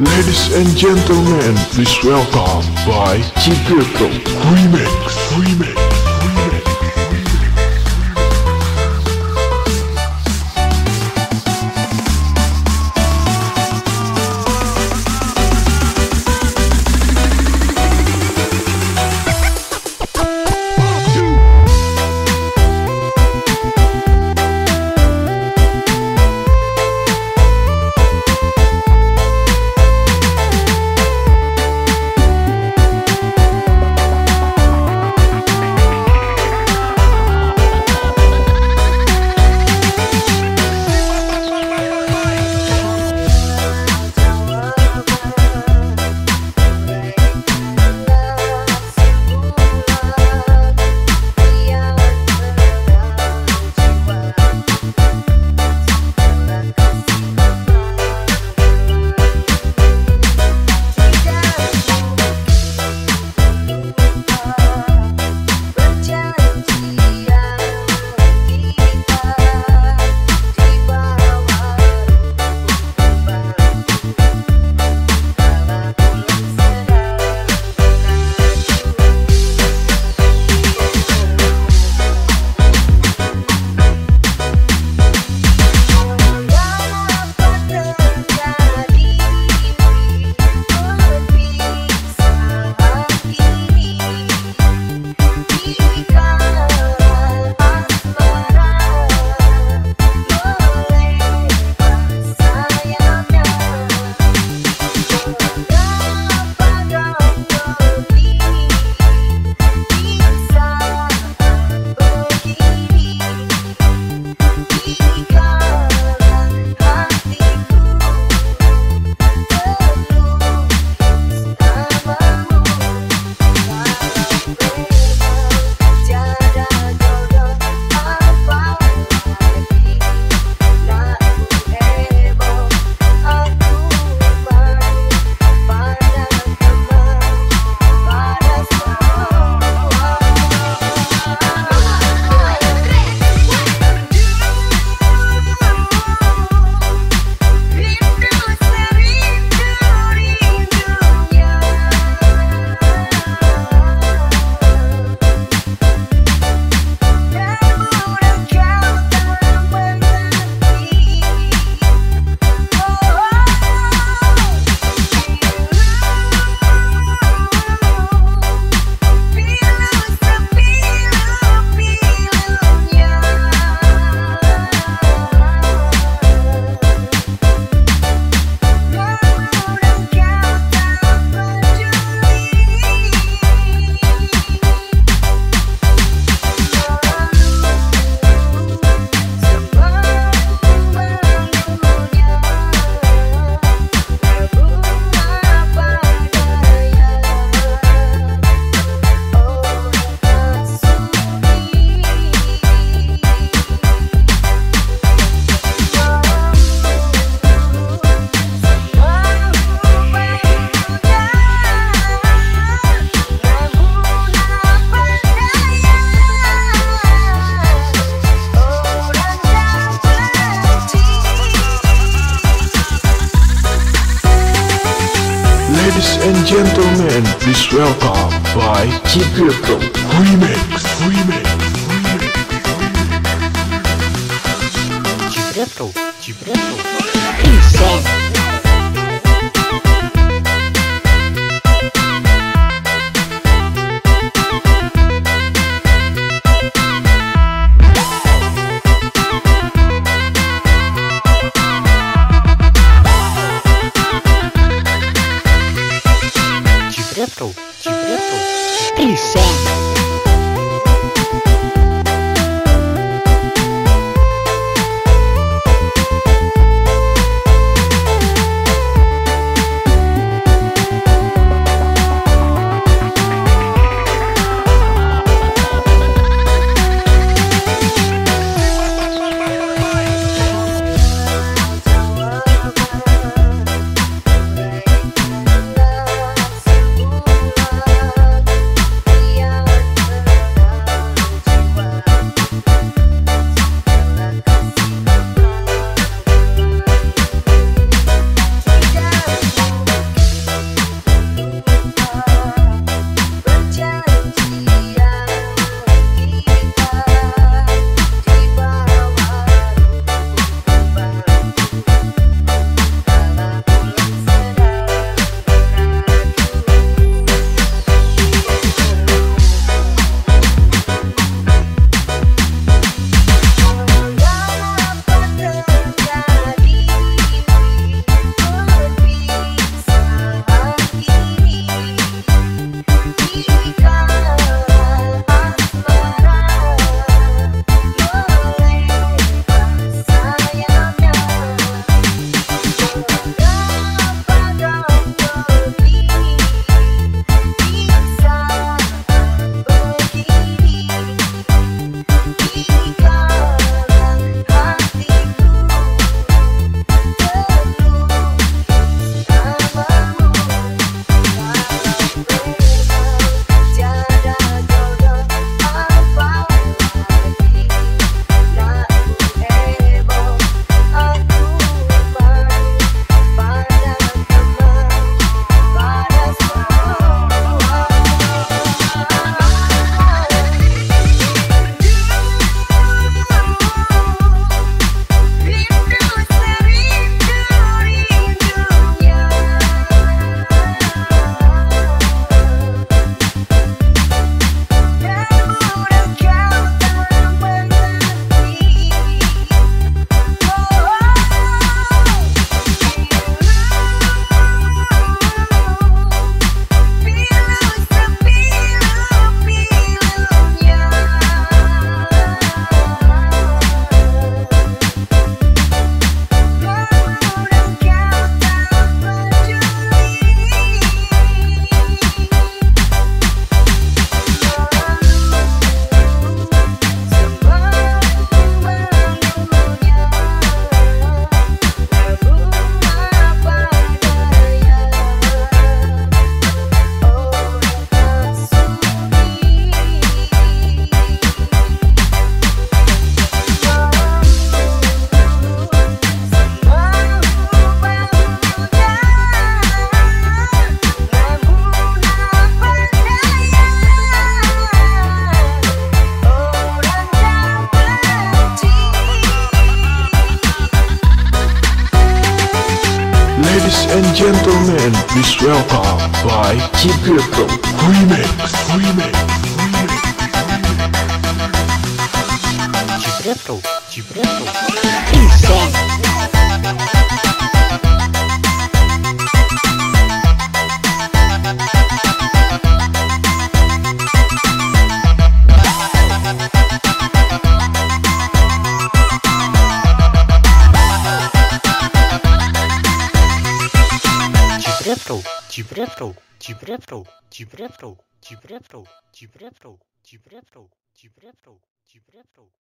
Ladies and gentlemen, please welcome by Cipetro Remix. Remix. Please welcome by Cipetro Remix. Remix. Cipetro. Cipetro. Insane. and gentlemen, please welcome by Keep Beautiful Remix. Remix. Gibretto, Insane. Tipretro, Tipretro, Tipretro, Tipretro, Tipretro, Tipretro, Tipretro, Tipretro, Tipretro.